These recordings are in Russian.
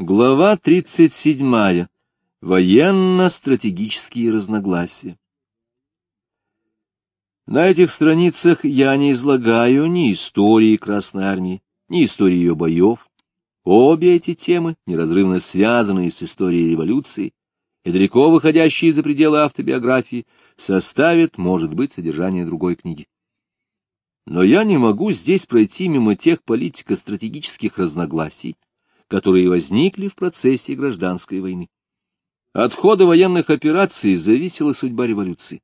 Глава 37. Военно-стратегические разногласия. На этих страницах я не излагаю ни истории Красной Армии, ни истории ее боев. Обе эти темы неразрывно связаны с историей революции и далеко выходящие за пределы автобиографии составят, может быть, содержание другой книги. Но я не могу здесь пройти мимо тех политико-стратегических разногласий, которые возникли в процессе гражданской войны. От хода военных операций зависела судьба революции.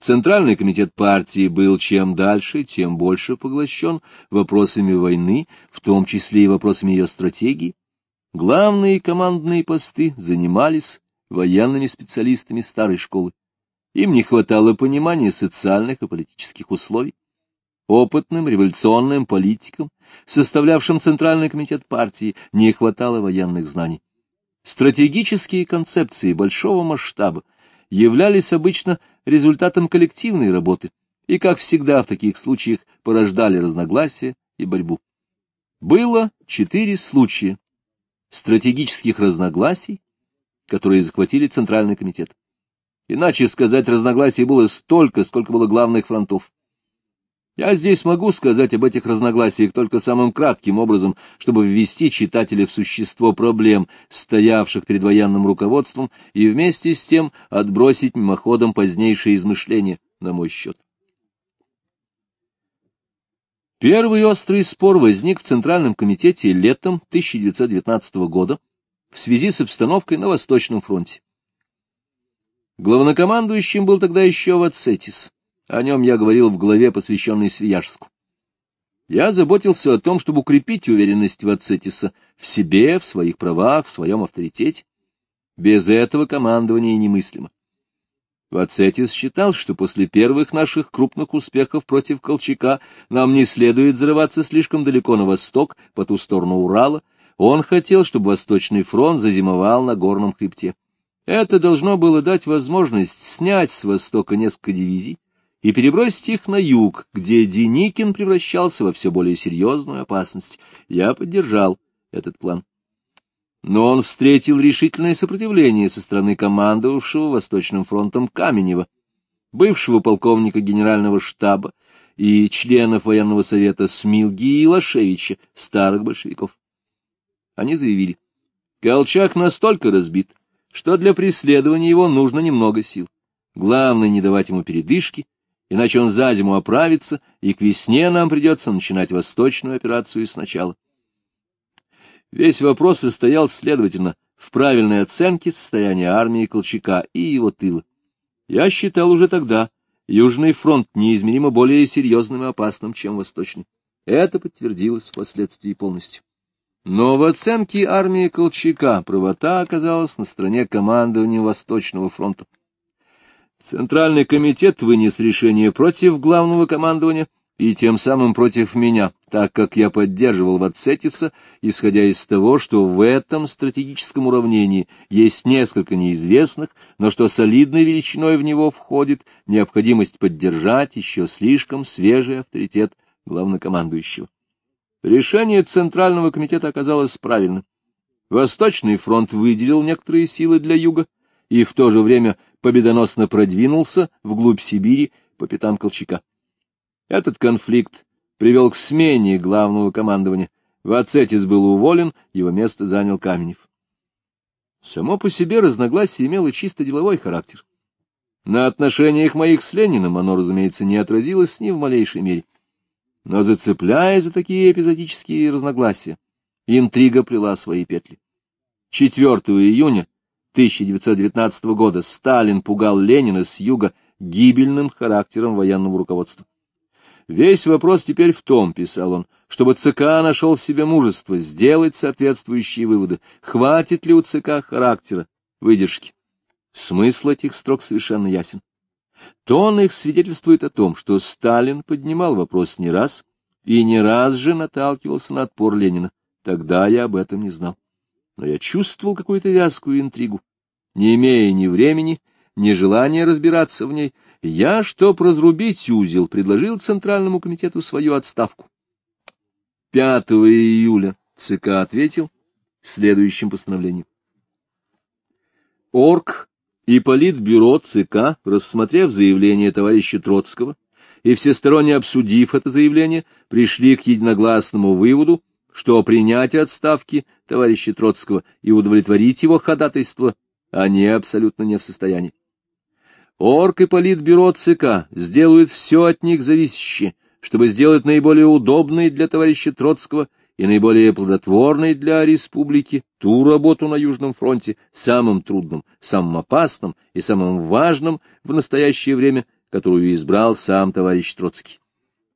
Центральный комитет партии был чем дальше, тем больше поглощен вопросами войны, в том числе и вопросами ее стратегии. Главные командные посты занимались военными специалистами старой школы. Им не хватало понимания социальных и политических условий опытным революционным политикам, составлявшим Центральный комитет партии, не хватало военных знаний. Стратегические концепции большого масштаба являлись обычно результатом коллективной работы и, как всегда в таких случаях, порождали разногласия и борьбу. Было четыре случая стратегических разногласий, которые захватили Центральный комитет. Иначе сказать, разногласий было столько, сколько было главных фронтов. Я здесь могу сказать об этих разногласиях только самым кратким образом, чтобы ввести читателя в существо проблем, стоявших перед военным руководством, и вместе с тем отбросить мимоходом позднейшие измышления на мой счет. Первый острый спор возник в Центральном комитете летом 1919 года в связи с обстановкой на Восточном фронте. Главнокомандующим был тогда еще Вацетис. О нем я говорил в главе, посвященной Свияжску. Я заботился о том, чтобы укрепить уверенность Вацетиса в себе, в своих правах, в своем авторитете. Без этого командование немыслимо. Вацетис считал, что после первых наших крупных успехов против Колчака нам не следует взрываться слишком далеко на восток, по ту сторону Урала. Он хотел, чтобы Восточный фронт зазимовал на горном хребте. Это должно было дать возможность снять с востока несколько дивизий, и перебросить их на юг, где Деникин превращался во все более серьезную опасность. Я поддержал этот план. Но он встретил решительное сопротивление со стороны командовавшего Восточным фронтом Каменева, бывшего полковника генерального штаба и членов военного совета Смилги и Лашевича, старых большевиков. Они заявили, Колчак настолько разбит, что для преследования его нужно немного сил. Главное не давать ему передышки иначе он за зиму оправится, и к весне нам придется начинать восточную операцию сначала. Весь вопрос состоял, следовательно, в правильной оценке состояния армии Колчака и его тыла. Я считал уже тогда Южный фронт неизмеримо более серьезным и опасным, чем Восточный. Это подтвердилось впоследствии полностью. Но в оценке армии Колчака правота оказалась на стороне командования Восточного фронта. Центральный комитет вынес решение против главного командования и тем самым против меня, так как я поддерживал Ватсетиса, исходя из того, что в этом стратегическом уравнении есть несколько неизвестных, но что солидной величиной в него входит необходимость поддержать еще слишком свежий авторитет главнокомандующего. Решение Центрального комитета оказалось правильным. Восточный фронт выделил некоторые силы для юга, и в то же время победоносно продвинулся вглубь Сибири по пятам Колчака. Этот конфликт привел к смене главного командования. Вацетис был уволен, его место занял Каменев. Само по себе разногласие имело чисто деловой характер. На отношениях моих с Лениным оно, разумеется, не отразилось ни в малейшей мере. Но, зацепляя за такие эпизодические разногласия, интрига плела свои петли. 4 июня 1919 года Сталин пугал Ленина с юга гибельным характером военного руководства. Весь вопрос теперь в том, писал он, чтобы ЦК нашел в себе мужество сделать соответствующие выводы. Хватит ли у ЦК характера, выдержки? Смысл этих строк совершенно ясен. Тон их свидетельствует о том, что Сталин поднимал вопрос не раз и не раз же наталкивался на отпор Ленина. Тогда я об этом не знал но я чувствовал какую-то вязкую интригу. Не имея ни времени, ни желания разбираться в ней, я, чтоб разрубить узел, предложил Центральному комитету свою отставку. 5 июля ЦК ответил, следующим постановлением. Орг и Политбюро ЦК, рассмотрев заявление товарища Троцкого и всесторонне обсудив это заявление, пришли к единогласному выводу, что принять отставки товарища Троцкого и удовлетворить его ходатайство они абсолютно не в состоянии. Орг и Политбюро ЦК сделают все от них зависящее, чтобы сделать наиболее удобной для товарища Троцкого и наиболее плодотворной для республики ту работу на Южном фронте, самым трудным, самым опасным и самым важным в настоящее время, которую избрал сам товарищ Троцкий.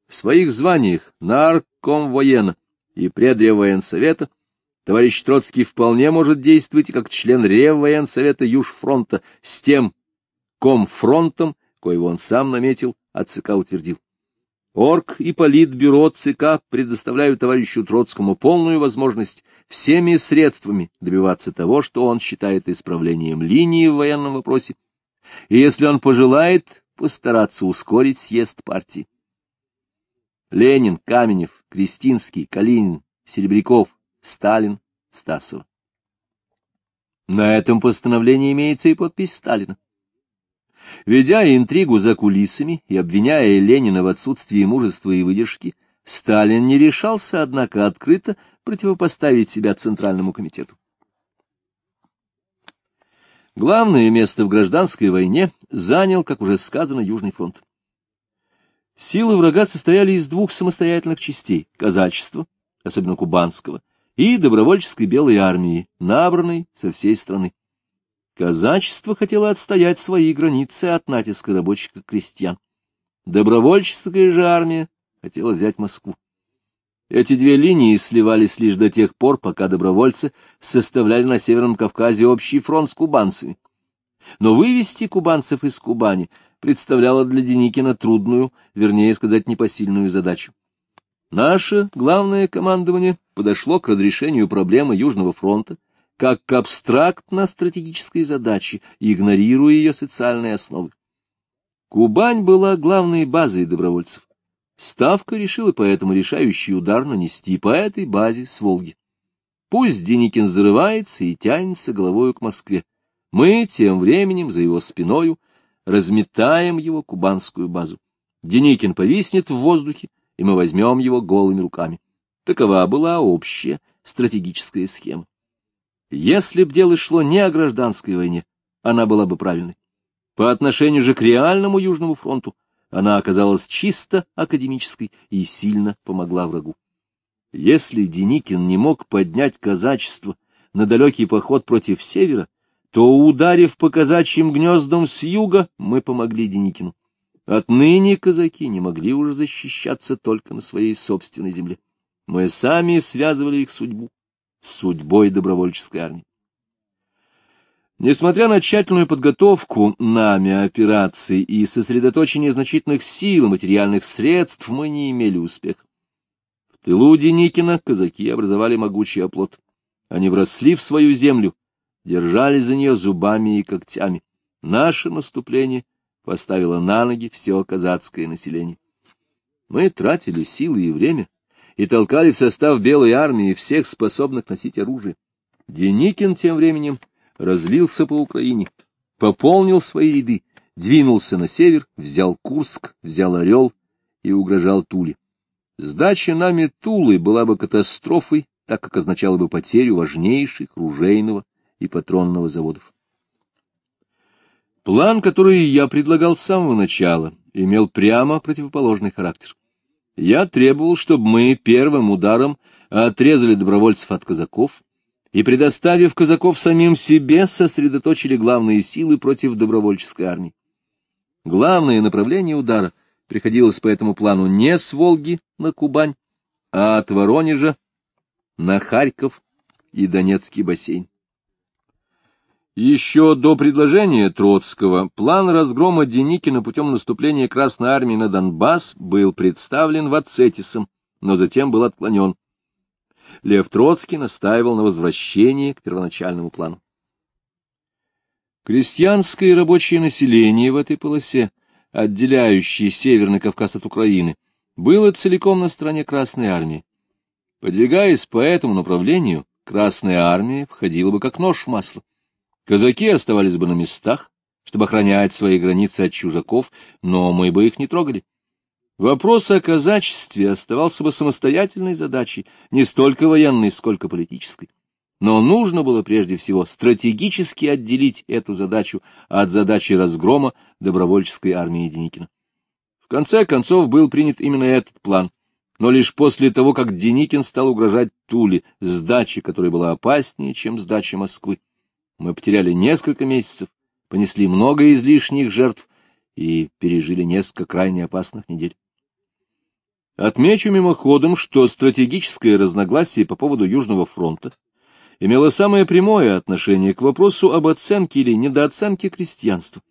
В своих званиях нарком военно и предревоенсовета товарищ Троцкий вполне может действовать как член Реввоенсовета Южфронта с тем комфронтом, коего он сам наметил, а ЦК утвердил. Орг и Политбюро ЦК предоставляют товарищу Троцкому полную возможность всеми средствами добиваться того, что он считает исправлением линии в военном вопросе, и если он пожелает, постараться ускорить съезд партии. Ленин, Каменев, Кристинский, Калинин, Серебряков, Сталин, Стасова. На этом постановлении имеется и подпись Сталина. Ведя интригу за кулисами и обвиняя Ленина в отсутствии мужества и выдержки, Сталин не решался, однако, открыто противопоставить себя Центральному комитету. Главное место в гражданской войне занял, как уже сказано, Южный фронт. Силы врага состояли из двух самостоятельных частей — казачества, особенно кубанского, и добровольческой белой армии, набранной со всей страны. Казачество хотело отстоять свои границы от натиска рабочих и крестьян. Добровольческая же армия хотела взять Москву. Эти две линии сливались лишь до тех пор, пока добровольцы составляли на Северном Кавказе общий фронт с кубанцами. Но вывести кубанцев из Кубани представляло для Деникина трудную, вернее сказать, непосильную задачу. Наше главное командование подошло к разрешению проблемы Южного фронта как к абстрактно-стратегической задаче, игнорируя ее социальные основы. Кубань была главной базой добровольцев. Ставка решила поэтому решающий удар нанести по этой базе с Волги. Пусть Деникин зарывается и тянется головою к Москве. Мы тем временем за его спиною разметаем его кубанскую базу. Деникин повиснет в воздухе, и мы возьмем его голыми руками. Такова была общая стратегическая схема. Если б дело шло не о гражданской войне, она была бы правильной. По отношению же к реальному Южному фронту она оказалась чисто академической и сильно помогла врагу. Если Деникин не мог поднять казачество на далекий поход против севера, то, ударив по казачьим гнездам с юга, мы помогли Деникину. Отныне казаки не могли уже защищаться только на своей собственной земле. Мы сами связывали их судьбу с судьбой добровольческой армии. Несмотря на тщательную подготовку нами операций и сосредоточение значительных сил и материальных средств, мы не имели успеха. В тылу Деникина казаки образовали могучий оплот. Они вросли в свою землю, держались за нее зубами и когтями. Наше наступление поставило на ноги все казацкое население. Мы тратили силы и время, и толкали в состав белой армии всех способных носить оружие. Деникин тем временем разлился по Украине, пополнил свои ряды, двинулся на север, взял Курск, взял Орел и угрожал Туле. Сдача нами Тулы была бы катастрофой, так как означала бы потерю важнейших ружейного и патронного заводов. План, который я предлагал с самого начала, имел прямо противоположный характер. Я требовал, чтобы мы первым ударом отрезали добровольцев от казаков и, предоставив казаков самим себе, сосредоточили главные силы против добровольческой армии. Главное направление удара приходилось по этому плану не с Волги на Кубань, а от Воронежа на Харьков и Донецкий бассейн. Еще до предложения Троцкого план разгрома Деникина путем наступления Красной Армии на Донбасс был представлен Вацетисом, но затем был отклонен. Лев Троцкий настаивал на возвращении к первоначальному плану. Крестьянское и рабочее население в этой полосе, отделяющей Северный Кавказ от Украины, было целиком на стороне Красной Армии. Подвигаясь по этому направлению, Красная армия входила бы как нож в масло. Казаки оставались бы на местах, чтобы охранять свои границы от чужаков, но мы бы их не трогали. Вопрос о казачестве оставался бы самостоятельной задачей, не столько военной, сколько политической. Но нужно было прежде всего стратегически отделить эту задачу от задачи разгрома добровольческой армии Деникина. В конце концов был принят именно этот план, но лишь после того, как Деникин стал угрожать Туле, сдаче которой была опаснее, чем сдача Москвы. Мы потеряли несколько месяцев, понесли много излишних жертв и пережили несколько крайне опасных недель. Отмечу мимоходом, что стратегическое разногласие по поводу Южного фронта имело самое прямое отношение к вопросу об оценке или недооценке крестьянства.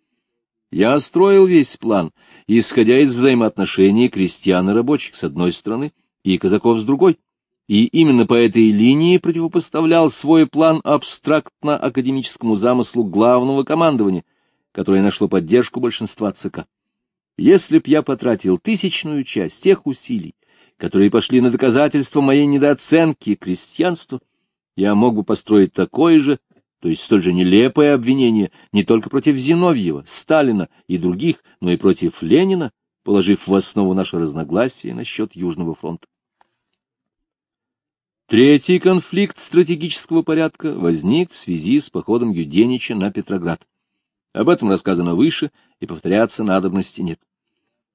Я строил весь план, исходя из взаимоотношений крестьян и рабочих с одной стороны и казаков с другой, и именно по этой линии противопоставлял свой план абстрактно-академическому замыслу главного командования, которое нашло поддержку большинства ЦК. Если б я потратил тысячную часть тех усилий, которые пошли на доказательство моей недооценки крестьянства, я мог бы построить такое же, то есть столь же нелепое обвинение не только против Зиновьева, Сталина и других, но и против Ленина, положив в основу наше разногласие насчет Южного фронта. Третий конфликт стратегического порядка возник в связи с походом Юденича на Петроград. Об этом рассказано выше, и повторяться надобности нет.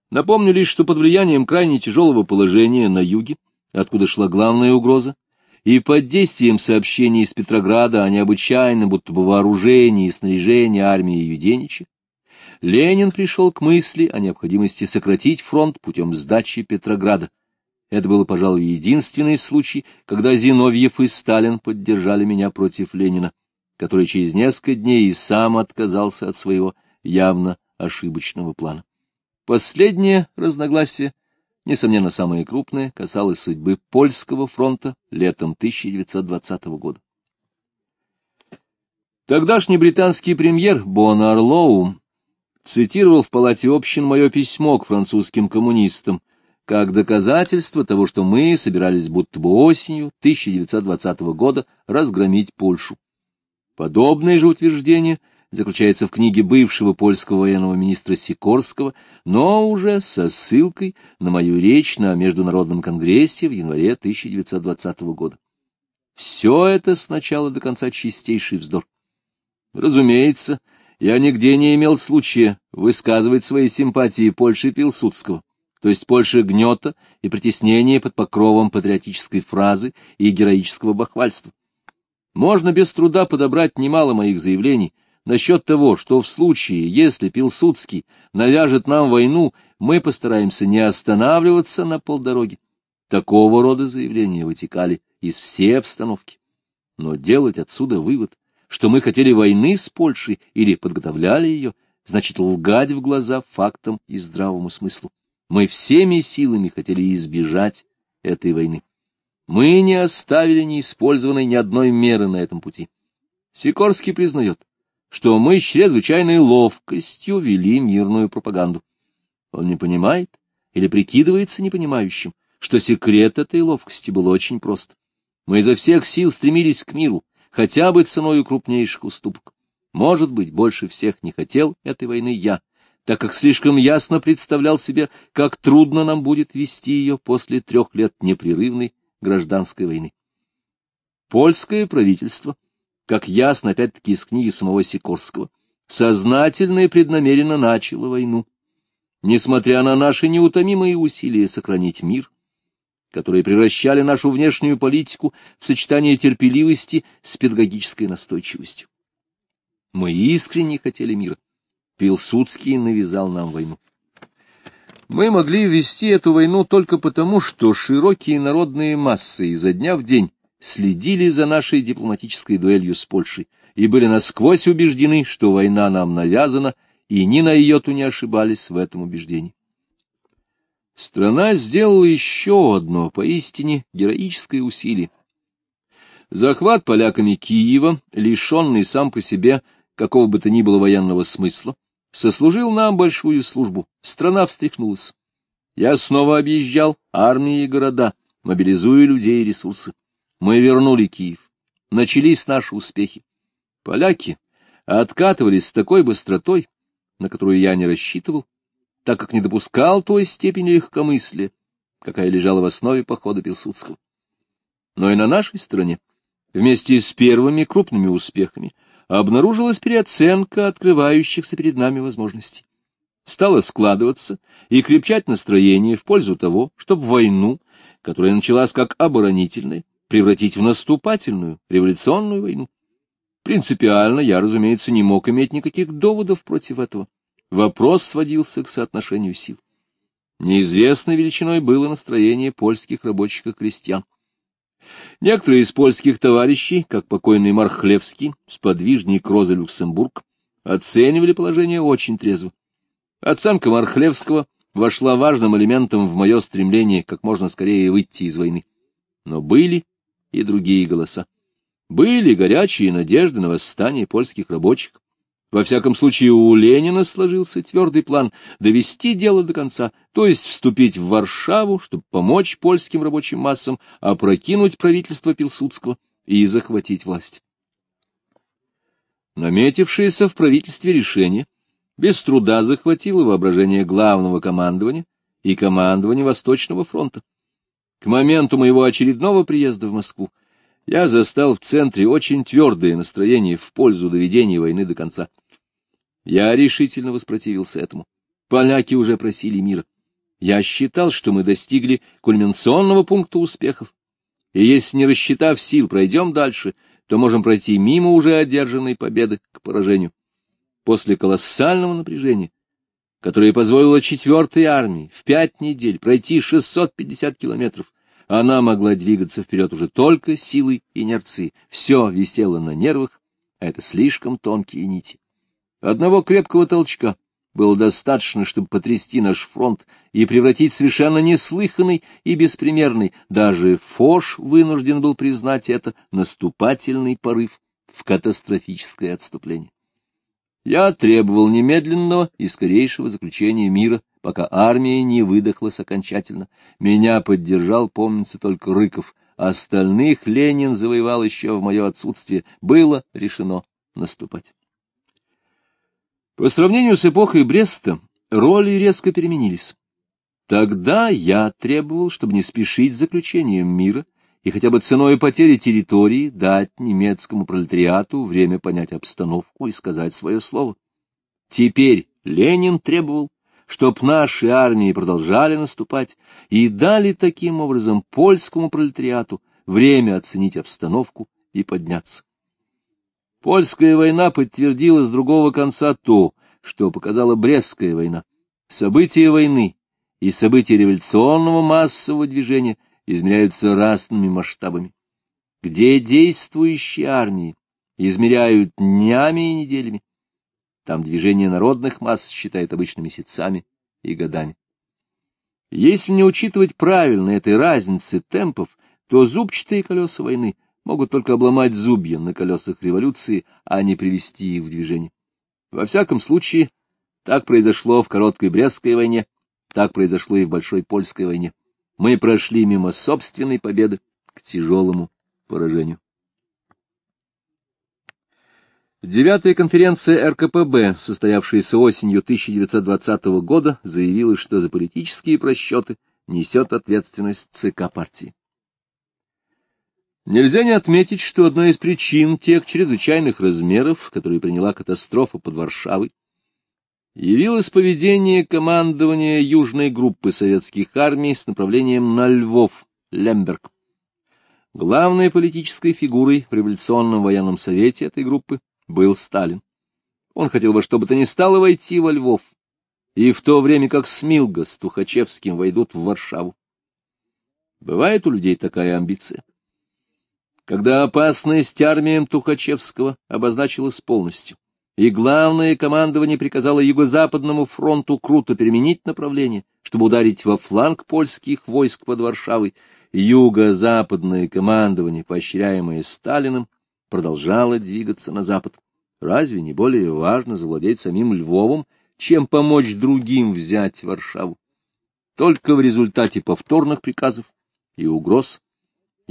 Напомню лишь, что под влиянием крайне тяжелого положения на юге, откуда шла главная угроза, и под действием сообщений из Петрограда о необычайном будто бы вооружении и снаряжении армии Юденича, Ленин пришел к мысли о необходимости сократить фронт путем сдачи Петрограда. Это был, пожалуй, единственный случай, когда Зиновьев и Сталин поддержали меня против Ленина, который через несколько дней и сам отказался от своего явно ошибочного плана. Последнее разногласие несомненно, самое крупное, касалось судьбы Польского фронта летом 1920 года. Тогдашний британский премьер Бон цитировал в Палате общин мое письмо к французским коммунистам как доказательство того, что мы собирались будто бы осенью 1920 года разгромить Польшу. Подобное же утверждение заключается в книге бывшего польского военного министра Сикорского, но уже со ссылкой на мою речь на Международном конгрессе в январе 1920 года. Все это с начала до конца чистейший вздор. Разумеется, я нигде не имел случая высказывать свои симпатии Польши Пилсудского, то есть Польши гнета и притеснения под покровом патриотической фразы и героического бахвальства. Можно без труда подобрать немало моих заявлений, насчет того, что в случае, если Пилсудский навяжет нам войну, мы постараемся не останавливаться на полдороги. Такого рода заявления вытекали из всей обстановки. Но делать отсюда вывод, что мы хотели войны с Польшей или подготовляли ее, значит лгать в глаза фактам и здравому смыслу. Мы всеми силами хотели избежать этой войны. Мы не оставили неиспользованной ни одной меры на этом пути. Сикорский признает, что мы с чрезвычайной ловкостью вели мирную пропаганду. Он не понимает или прикидывается непонимающим, что секрет этой ловкости был очень прост. Мы изо всех сил стремились к миру, хотя бы ценой крупнейших уступок. Может быть, больше всех не хотел этой войны я, так как слишком ясно представлял себе, как трудно нам будет вести ее после трех лет непрерывной гражданской войны. Польское правительство — как ясно опять-таки из книги самого Сикорского, сознательно и преднамеренно начало войну, несмотря на наши неутомимые усилия сохранить мир, которые превращали нашу внешнюю политику в сочетание терпеливости с педагогической настойчивостью. Мы искренне хотели мира. Пилсудский навязал нам войну. Мы могли вести эту войну только потому, что широкие народные массы изо дня в день следили за нашей дипломатической дуэлью с Польшей и были насквозь убеждены, что война нам навязана, и ни на йоту не ошибались в этом убеждении. Страна сделала еще одно поистине героическое усилие. Захват поляками Киева, лишенный сам по себе какого бы то ни было военного смысла, сослужил нам большую службу. Страна встряхнулась. Я снова объезжал армии и города, мобилизуя людей и ресурсы. Мы вернули Киев. начались наши успехи. Поляки откатывались с такой быстротой, на которую я не рассчитывал, так как не допускал той степени легкомыслия, какая лежала в основе похода Пилсудского. Но и на нашей стороне, вместе с первыми крупными успехами, обнаружилась переоценка открывающихся перед нами возможностей. Стало складываться и крепчать настроение в пользу того, чтобы войну, которая началась как оборонительная, превратить в наступательную, революционную войну. Принципиально я, разумеется, не мог иметь никаких доводов против этого. Вопрос сводился к соотношению сил. Неизвестной величиной было настроение польских рабочих и крестьян. Некоторые из польских товарищей, как покойный Мархлевский, сподвижник Роза Люксембург, оценивали положение очень трезво. Оценка Мархлевского вошла важным элементом в мое стремление как можно скорее выйти из войны. Но были и другие голоса. Были горячие надежды на восстание польских рабочих. Во всяком случае, у Ленина сложился твердый план довести дело до конца, то есть вступить в Варшаву, чтобы помочь польским рабочим массам опрокинуть правительство Пилсудского и захватить власть. Наметившееся в правительстве решение без труда захватило воображение главного командования и командования Восточного фронта. К моменту моего очередного приезда в Москву я застал в центре очень твердое настроение в пользу доведения войны до конца. Я решительно воспротивился этому. Поляки уже просили мира. Я считал, что мы достигли кульминационного пункта успехов. И если, не рассчитав сил, пройдем дальше, то можем пройти мимо уже одержанной победы к поражению. После колоссального напряжения, которое позволило четвертой армии в пять недель пройти 650 километров, она могла двигаться вперед уже только силой инерции. Все висело на нервах, а это слишком тонкие нити. Одного крепкого толчка было достаточно, чтобы потрясти наш фронт и превратить совершенно неслыханный и беспримерный, даже Фош вынужден был признать это, наступательный порыв в катастрофическое отступление. Я требовал немедленного и скорейшего заключения мира пока армия не выдохлась окончательно. Меня поддержал, помнится, только Рыков. Остальных Ленин завоевал еще в мое отсутствие. Было решено наступать. По сравнению с эпохой Бреста, роли резко переменились. Тогда я требовал, чтобы не спешить с заключением мира и хотя бы ценой потери территории дать немецкому пролетариату время понять обстановку и сказать свое слово. Теперь Ленин требовал, чтоб наши армии продолжали наступать и дали таким образом польскому пролетариату время оценить обстановку и подняться. Польская война подтвердила с другого конца то, что показала Брестская война. События войны и события революционного массового движения измеряются разными масштабами. Где действующие армии измеряют днями и неделями, там движение народных масс считает обычно месяцами и годами. Если не учитывать правильно этой разницы темпов, то зубчатые колеса войны могут только обломать зубья на колесах революции, а не привести их в движение. Во всяком случае, так произошло в короткой Брестской войне, так произошло и в Большой Польской войне. Мы прошли мимо собственной победы к тяжелому поражению. Девятая конференция РКПБ, состоявшаяся осенью 1920 года, заявила, что за политические просчеты несет ответственность ЦК партии. Нельзя не отметить, что одной из причин тех чрезвычайных размеров, которые приняла катастрофа под Варшавой, явилось поведение командования южной группы советских армий с направлением на Львов, Лемберг. Главной политической фигурой в революционном военном совете этой группы был Сталин. Он хотел бы, чтобы то ни стало войти во Львов, и в то время как Смилга с Тухачевским войдут в Варшаву. Бывает у людей такая амбиция. Когда опасность армиям Тухачевского обозначилась полностью, и главное командование приказало Юго-Западному фронту круто переменить направление, чтобы ударить во фланг польских войск под Варшавой, Юго-Западное командование, поощряемое Сталиным, продолжала двигаться на запад. Разве не более важно завладеть самим Львовом, чем помочь другим взять Варшаву? Только в результате повторных приказов и угроз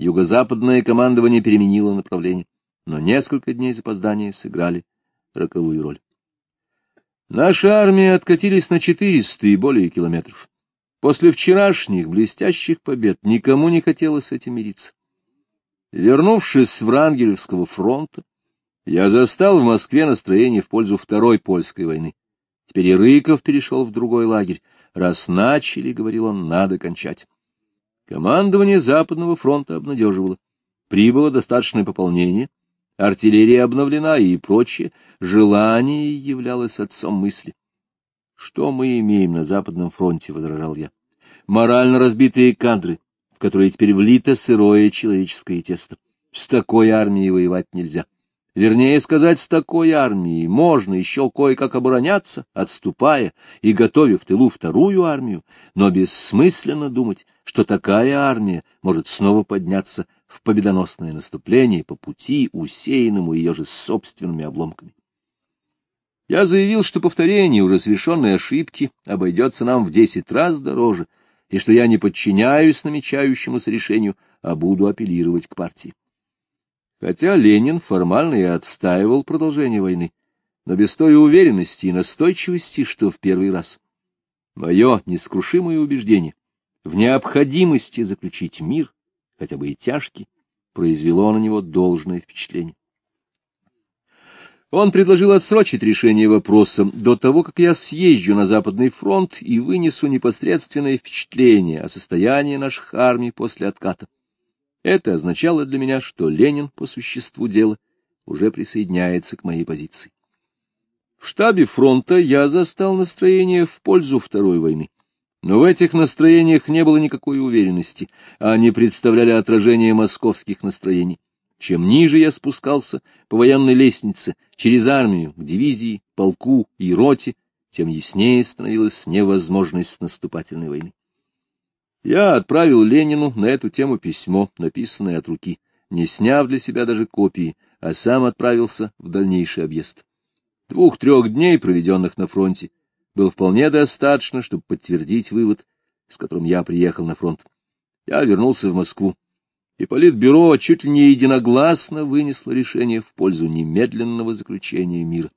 юго-западное командование переменило направление. но несколько дней запоздания сыграли роковую роль. Наши армии откатились на 400 и более километров. После вчерашних блестящих побед никому не хотелось с этим мириться. Вернувшись с Врангелевского фронта, я застал в Москве настроение в пользу Второй польской войны. Теперь и Рыков перешел в другой лагерь. Раз начали, — говорил он, — надо кончать. Командование Западного фронта обнадеживало. Прибыло достаточное пополнение, артиллерия обновлена и прочее. Желание являлось отцом мысли. Что мы имеем на Западном фронте, — возражал я. Морально разбитые кадры, в которые теперь влито сырое человеческое тесто. С такой армией воевать нельзя. Вернее сказать, с такой армией можно еще кое-как обороняться, отступая и готовя в тылу вторую армию, но бессмысленно думать, что такая армия может снова подняться в победоносное наступление по пути, усеянному ее же собственными обломками. Я заявил, что повторение уже совершенной ошибки обойдется нам в десять раз дороже, и что я не подчиняюсь намечающемуся решению, а буду апеллировать к партии. Хотя Ленин формально и отстаивал продолжение войны, но без той уверенности и настойчивости, что в первый раз. Мое нескрушимое убеждение в необходимости заключить мир, хотя бы и тяжкий, произвело на него должное впечатление. Он предложил отсрочить решение вопроса до того, как я съезжу на Западный фронт и вынесу непосредственное впечатление о состоянии наших армий после отката. Это означало для меня, что Ленин по существу дела уже присоединяется к моей позиции. В штабе фронта я застал настроение в пользу Второй войны. Но в этих настроениях не было никакой уверенности, а они представляли отражение московских настроений. Чем ниже я спускался по военной лестнице, через армию, к дивизии, полку и роте, тем яснее становилась невозможность наступательной войны. Я отправил Ленину на эту тему письмо, написанное от руки, не сняв для себя даже копии, а сам отправился в дальнейший объезд. Двух-трех дней, проведенных на фронте, было вполне достаточно, чтобы подтвердить вывод, с которым я приехал на фронт. Я вернулся в Москву, и Политбюро чуть ли не единогласно вынесло решение в пользу немедленного заключения мира.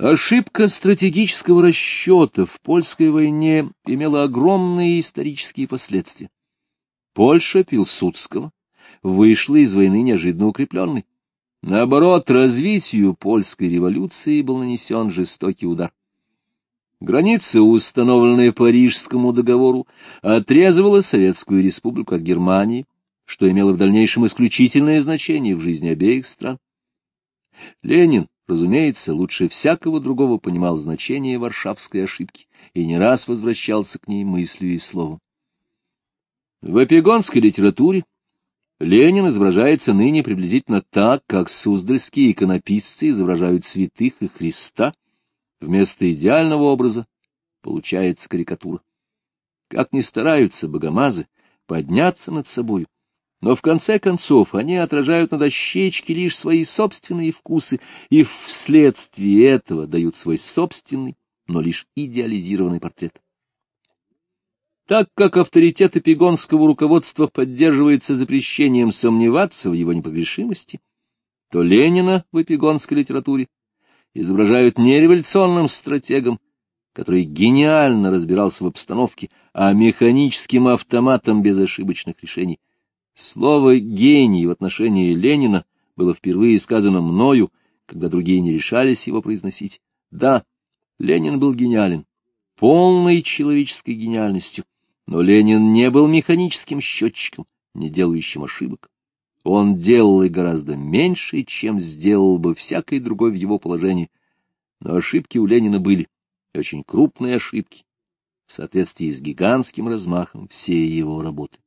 Ошибка стратегического расчета в польской войне имела огромные исторические последствия. Польша Пилсудского вышла из войны неожиданно укрепленной. Наоборот, развитию польской революции был нанесен жестокий удар. Граница, установленная по Рижскому договору, отрезывала Советскую Республику от Германии, что имело в дальнейшем исключительное значение в жизни обеих стран. Ленин разумеется, лучше всякого другого понимал значение варшавской ошибки и не раз возвращался к ней мыслью и словом. В эпигонской литературе Ленин изображается ныне приблизительно так, как суздальские иконописцы изображают святых и Христа. Вместо идеального образа получается карикатура. Как ни стараются богомазы подняться над собою, но в конце концов они отражают на дощечке лишь свои собственные вкусы и вследствие этого дают свой собственный, но лишь идеализированный портрет. Так как авторитет эпигонского руководства поддерживается запрещением сомневаться в его непогрешимости, то Ленина в эпигонской литературе изображают не революционным стратегом, который гениально разбирался в обстановке, а механическим автоматом без ошибочных решений. Слово «гений» в отношении Ленина было впервые сказано мною, когда другие не решались его произносить. Да, Ленин был гениален, полной человеческой гениальностью, но Ленин не был механическим счетчиком, не делающим ошибок. Он делал и гораздо меньше, чем сделал бы всякий другой в его положении. Но ошибки у Ленина были, и очень крупные ошибки, в соответствии с гигантским размахом всей его работы.